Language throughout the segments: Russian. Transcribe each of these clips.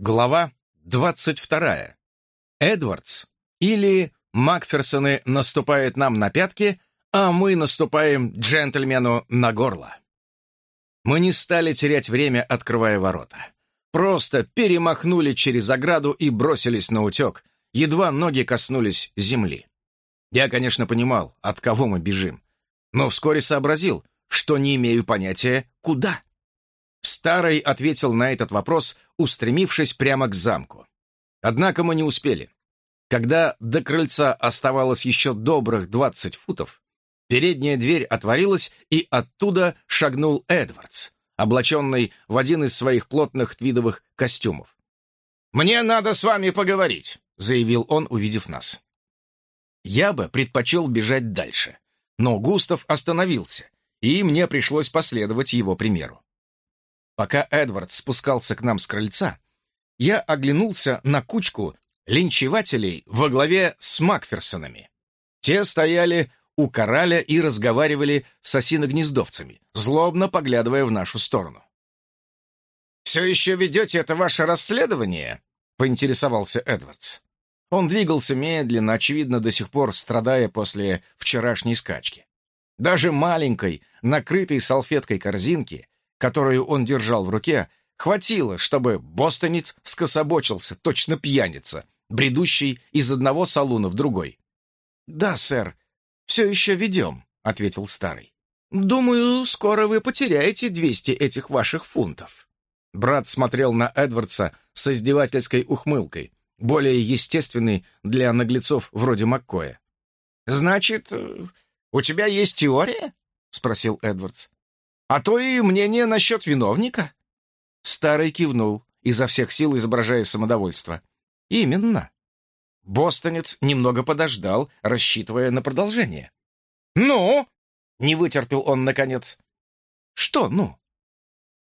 Глава 22. Эдвардс или Макферсоны наступают нам на пятки, а мы наступаем джентльмену на горло. Мы не стали терять время, открывая ворота. Просто перемахнули через ограду и бросились на утек, едва ноги коснулись земли. Я, конечно, понимал, от кого мы бежим, но вскоре сообразил, что не имею понятия, куда. Старый ответил на этот вопрос, устремившись прямо к замку. Однако мы не успели. Когда до крыльца оставалось еще добрых двадцать футов, передняя дверь отворилась, и оттуда шагнул Эдвардс, облаченный в один из своих плотных твидовых костюмов. «Мне надо с вами поговорить», — заявил он, увидев нас. Я бы предпочел бежать дальше, но Густав остановился, и мне пришлось последовать его примеру. Пока Эдвард спускался к нам с крыльца, я оглянулся на кучку линчевателей во главе с Макферсонами. Те стояли у кораля и разговаривали с осиногнездовцами, злобно поглядывая в нашу сторону. «Все еще ведете это ваше расследование?» — поинтересовался Эдвардс. Он двигался медленно, очевидно, до сих пор страдая после вчерашней скачки. Даже маленькой, накрытой салфеткой корзинки которую он держал в руке, хватило, чтобы бостонец скособочился, точно пьяница, бредущий из одного салуна в другой. «Да, сэр, все еще ведем», — ответил старый. «Думаю, скоро вы потеряете двести этих ваших фунтов». Брат смотрел на Эдвардса с издевательской ухмылкой, более естественной для наглецов вроде Маккоя. «Значит, у тебя есть теория?» — спросил Эдвардс. А то и мнение насчет виновника?» Старый кивнул, изо всех сил изображая самодовольство. «Именно». Бостонец немного подождал, рассчитывая на продолжение. «Ну?» — не вытерпел он наконец. «Что «ну»?»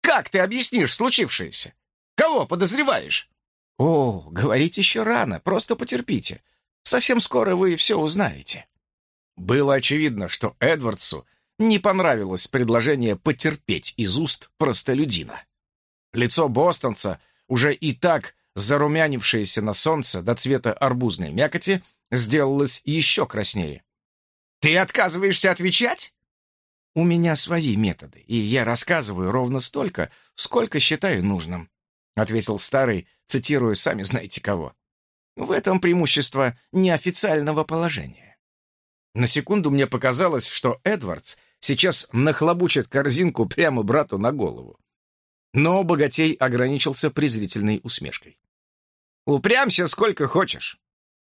«Как ты объяснишь случившееся? Кого подозреваешь?» «О, говорить еще рано, просто потерпите. Совсем скоро вы все узнаете». Было очевидно, что Эдвардсу не понравилось предложение потерпеть из уст простолюдина. Лицо бостонца, уже и так зарумянившееся на солнце до цвета арбузной мякоти, сделалось еще краснее. «Ты отказываешься отвечать?» «У меня свои методы, и я рассказываю ровно столько, сколько считаю нужным», ответил старый, цитируя сами знаете кого. «В этом преимущество неофициального положения». На секунду мне показалось, что Эдвардс сейчас нахлобучит корзинку прямо брату на голову. Но богатей ограничился презрительной усмешкой. «Упрямся сколько хочешь.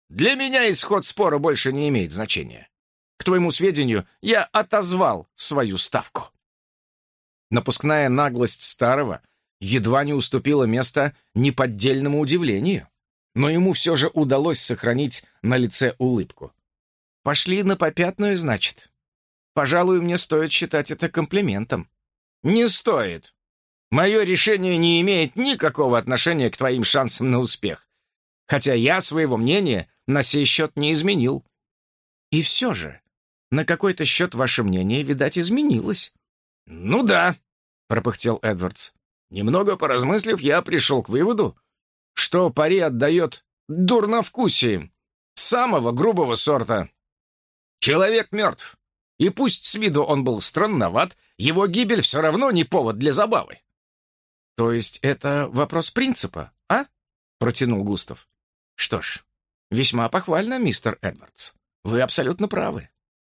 Для меня исход спора больше не имеет значения. К твоему сведению, я отозвал свою ставку». Напускная наглость старого едва не уступила место неподдельному удивлению, но ему все же удалось сохранить на лице улыбку. «Пошли на попятную, значит?» Пожалуй, мне стоит считать это комплиментом». «Не стоит. Мое решение не имеет никакого отношения к твоим шансам на успех. Хотя я своего мнения на сей счет не изменил». «И все же, на какой-то счет ваше мнение, видать, изменилось». «Ну да», — пропыхтел Эдвардс. «Немного поразмыслив, я пришел к выводу, что пари отдает дурновкусием, самого грубого сорта. Человек мертв. И пусть с виду он был странноват, его гибель все равно не повод для забавы. «То есть это вопрос принципа, а?» — протянул Густав. «Что ж, весьма похвально, мистер Эдвардс. Вы абсолютно правы.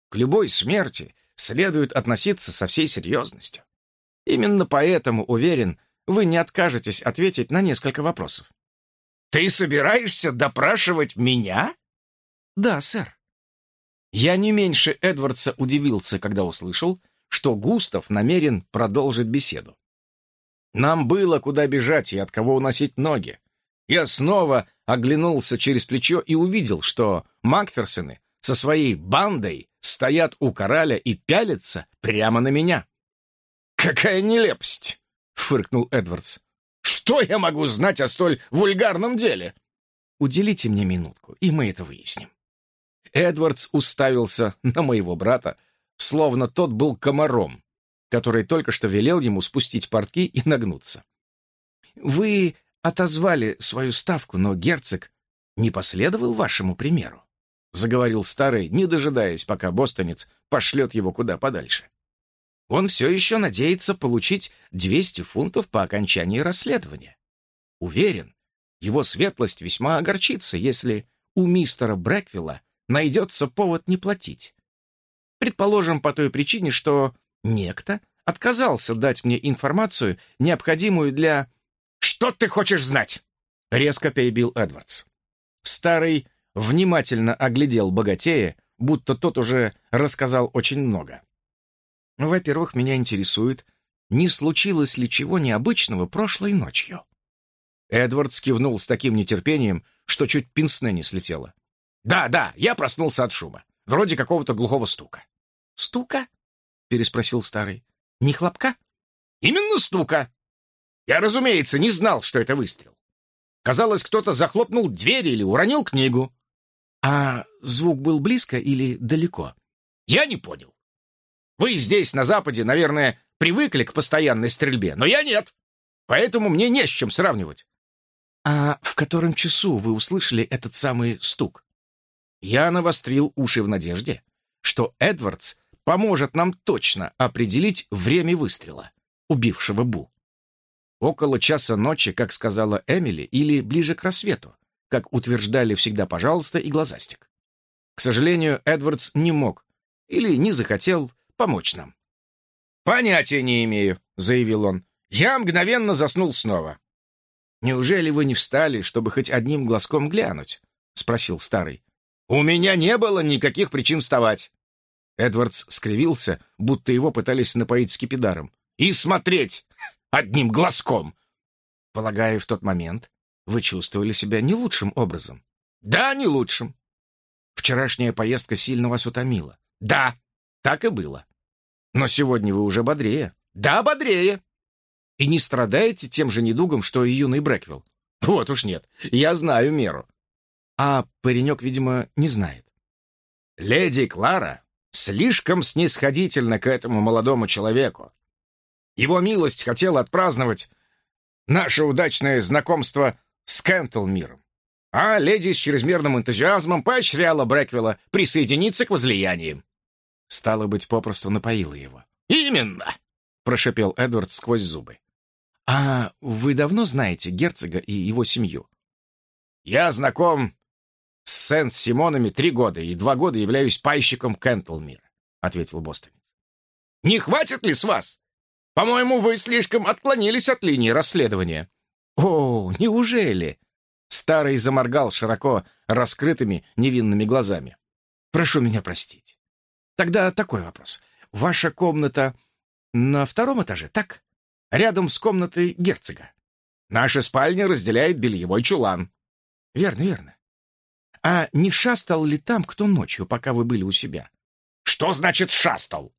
К любой смерти следует относиться со всей серьезностью. Именно поэтому, уверен, вы не откажетесь ответить на несколько вопросов». «Ты собираешься допрашивать меня?» «Да, сэр. Я не меньше Эдвардса удивился, когда услышал, что Густав намерен продолжить беседу. Нам было куда бежать и от кого уносить ноги. Я снова оглянулся через плечо и увидел, что Макферсоны со своей бандой стоят у кораля и пялятся прямо на меня. «Какая нелепость!» — фыркнул Эдвардс. «Что я могу знать о столь вульгарном деле?» «Уделите мне минутку, и мы это выясним». Эдвардс уставился на моего брата, словно тот был комаром, который только что велел ему спустить портки и нагнуться. «Вы отозвали свою ставку, но герцог не последовал вашему примеру», — заговорил старый, не дожидаясь, пока бостонец пошлет его куда подальше. «Он все еще надеется получить 200 фунтов по окончании расследования. Уверен, его светлость весьма огорчится, если у мистера Брэквилла найдется повод не платить. Предположим, по той причине, что некто отказался дать мне информацию, необходимую для... «Что ты хочешь знать?» — резко перебил Эдвардс. Старый внимательно оглядел богатея, будто тот уже рассказал очень много. «Во-первых, меня интересует, не случилось ли чего необычного прошлой ночью?» Эдвард кивнул с таким нетерпением, что чуть пинсне не слетело. «Да, да, я проснулся от шума. Вроде какого-то глухого стука». «Стука?» — переспросил старый. «Не хлопка?» «Именно стука. Я, разумеется, не знал, что это выстрел. Казалось, кто-то захлопнул дверь или уронил книгу. А звук был близко или далеко? Я не понял. Вы здесь, на Западе, наверное, привыкли к постоянной стрельбе, но я нет. Поэтому мне не с чем сравнивать. А в котором часу вы услышали этот самый стук? Я навострил уши в надежде, что Эдвардс поможет нам точно определить время выстрела, убившего Бу. Около часа ночи, как сказала Эмили, или ближе к рассвету, как утверждали всегда «пожалуйста» и «глазастик». К сожалению, Эдвардс не мог или не захотел помочь нам. «Понятия не имею», — заявил он. «Я мгновенно заснул снова». «Неужели вы не встали, чтобы хоть одним глазком глянуть?» — спросил старый. «У меня не было никаких причин вставать». Эдвардс скривился, будто его пытались напоить скипидаром. «И смотреть одним глазком!» «Полагаю, в тот момент вы чувствовали себя не лучшим образом?» «Да, не лучшим». «Вчерашняя поездка сильно вас утомила?» «Да, так и было». «Но сегодня вы уже бодрее?» «Да, бодрее». «И не страдаете тем же недугом, что и юный Брэквилл?» «Вот уж нет, я знаю меру». «А паренек, видимо, не знает». «Леди Клара слишком снисходительна к этому молодому человеку. Его милость хотела отпраздновать наше удачное знакомство с Кентлмиром. А леди с чрезмерным энтузиазмом поощряла Брэквилла присоединиться к возлияниям. Стало быть, попросту напоила его. «Именно!» — прошепел Эдвард сквозь зубы. «А вы давно знаете герцога и его семью?» «Я знаком с Сент-Симонами три года и два года являюсь пайщиком Кентлмира», — ответил бостонец. «Не хватит ли с вас? По-моему, вы слишком отклонились от линии расследования». «О, неужели?» Старый заморгал широко раскрытыми невинными глазами. «Прошу меня простить. Тогда такой вопрос. Ваша комната на втором этаже, так? Рядом с комнатой герцога. Наша спальня разделяет бельевой чулан». «Верно, верно. А не шастал ли там кто ночью, пока вы были у себя?» «Что значит шастал?»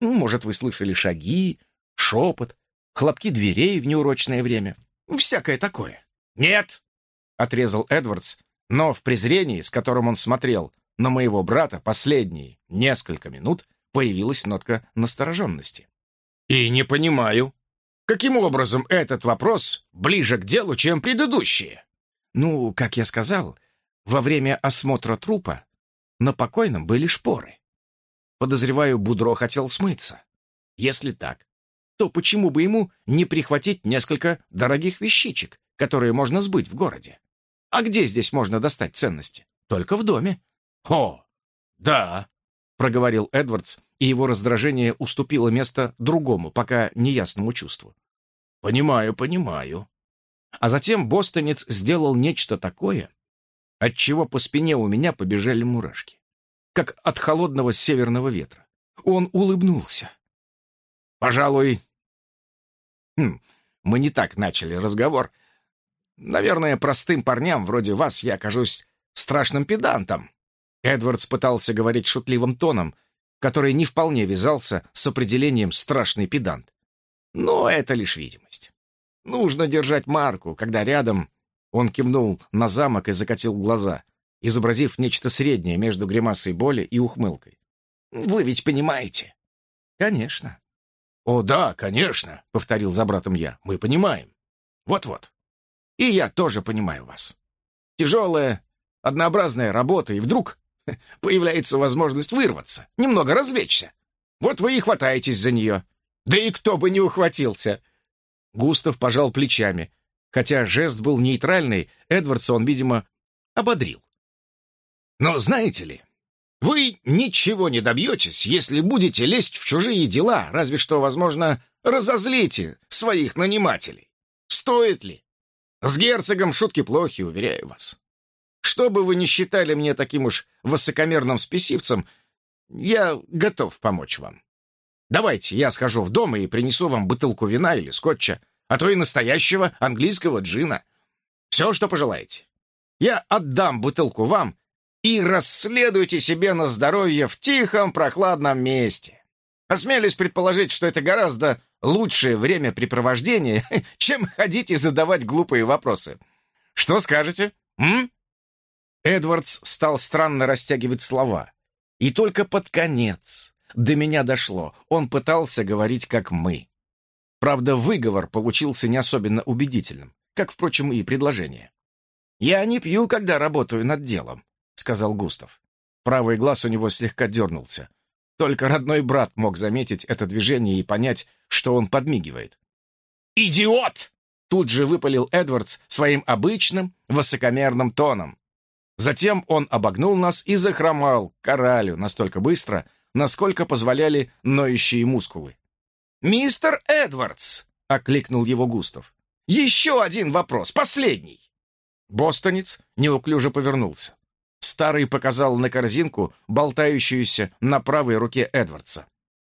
«Ну, может, вы слышали шаги, шепот, хлопки дверей в неурочное время. Всякое такое. «Нет!» — отрезал Эдвардс, но в презрении, с которым он смотрел на моего брата последние несколько минут, появилась нотка настороженности. «И не понимаю, каким образом этот вопрос ближе к делу, чем предыдущие?» «Ну, как я сказал, во время осмотра трупа на покойном были шпоры. Подозреваю, Будро хотел смыться. Если так, то почему бы ему не прихватить несколько дорогих вещичек, которые можно сбыть в городе? А где здесь можно достать ценности? Только в доме. «О, да», — проговорил Эдвардс, и его раздражение уступило место другому, пока неясному чувству. «Понимаю, понимаю». А затем бостонец сделал нечто такое, от чего по спине у меня побежали мурашки, как от холодного северного ветра. Он улыбнулся. Пожалуй, хм, мы не так начали разговор. Наверное, простым парням вроде вас я кажусь страшным педантом. Эдвардс пытался говорить шутливым тоном, который не вполне вязался с определением «страшный педант». Но это лишь видимость. Нужно держать марку, когда рядом он кивнул на замок и закатил глаза, изобразив нечто среднее между гримасой боли и ухмылкой. «Вы ведь понимаете?» «Конечно. «О, да, конечно», — повторил за братом я. «Мы понимаем. Вот-вот. И я тоже понимаю вас. Тяжелая, однообразная работа, и вдруг появляется возможность вырваться, немного развлечься. Вот вы и хватаетесь за нее. Да и кто бы не ухватился!» Густав пожал плечами. Хотя жест был нейтральный, Эдвардса он, видимо, ободрил. «Но знаете ли, вы ничего не добьетесь, если будете лезть в чужие дела, разве что, возможно, разозлите своих нанимателей. Стоит ли? С герцогом шутки плохи, уверяю вас. Что бы вы ни считали мне таким уж высокомерным спесивцем, я готов помочь вам. Давайте я схожу в дом и принесу вам бутылку вина или скотча, а то и настоящего английского джина. Все, что пожелаете. Я отдам бутылку вам и расследуйте себе на здоровье в тихом прохладном месте. Осмелюсь предположить, что это гораздо лучшее времяпрепровождение, чем ходить и задавать глупые вопросы. Что скажете, м? Эдвардс стал странно растягивать слова. И только под конец до меня дошло. Он пытался говорить как мы. Правда, выговор получился не особенно убедительным, как, впрочем, и предложение. «Я не пью, когда работаю над делом», — сказал Густав. Правый глаз у него слегка дернулся. Только родной брат мог заметить это движение и понять, что он подмигивает. «Идиот!» — тут же выпалил Эдвардс своим обычным высокомерным тоном. Затем он обогнул нас и захромал к настолько быстро, насколько позволяли ноющие мускулы. «Мистер Эдвардс!» — окликнул его Густав. «Еще один вопрос, последний!» Бостонец неуклюже повернулся. Старый показал на корзинку, болтающуюся на правой руке Эдвардса.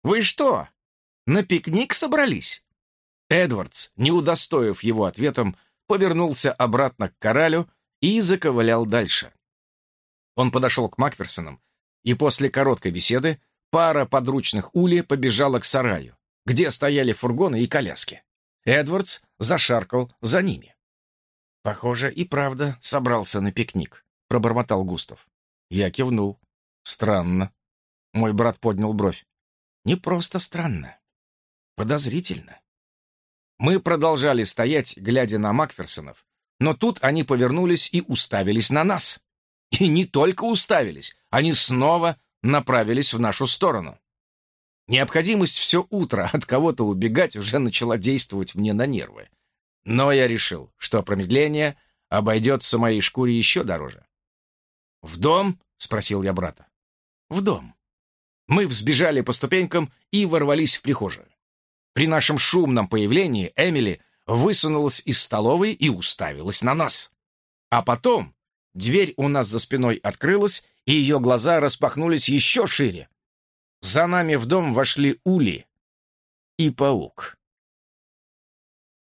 «Вы что, на пикник собрались?» Эдвардс, не удостоив его ответом, повернулся обратно к коралю и заковылял дальше. Он подошел к Макферсонам, и после короткой беседы пара подручных ули побежала к сараю, где стояли фургоны и коляски. Эдвардс зашаркал за ними. «Похоже, и правда собрался на пикник», — пробормотал Густав. Я кивнул. «Странно». Мой брат поднял бровь. «Не просто странно. Подозрительно». Мы продолжали стоять, глядя на Макферсонов, но тут они повернулись и уставились на нас. И не только уставились, они снова направились в нашу сторону. Необходимость все утро от кого-то убегать уже начала действовать мне на нервы. Но я решил, что промедление обойдется моей шкуре еще дороже. «В дом?» — спросил я брата. «В дом». Мы взбежали по ступенькам и ворвались в прихожую. При нашем шумном появлении Эмили высунулась из столовой и уставилась на нас. А потом дверь у нас за спиной открылась, и ее глаза распахнулись еще шире. За нами в дом вошли Ули и Паук.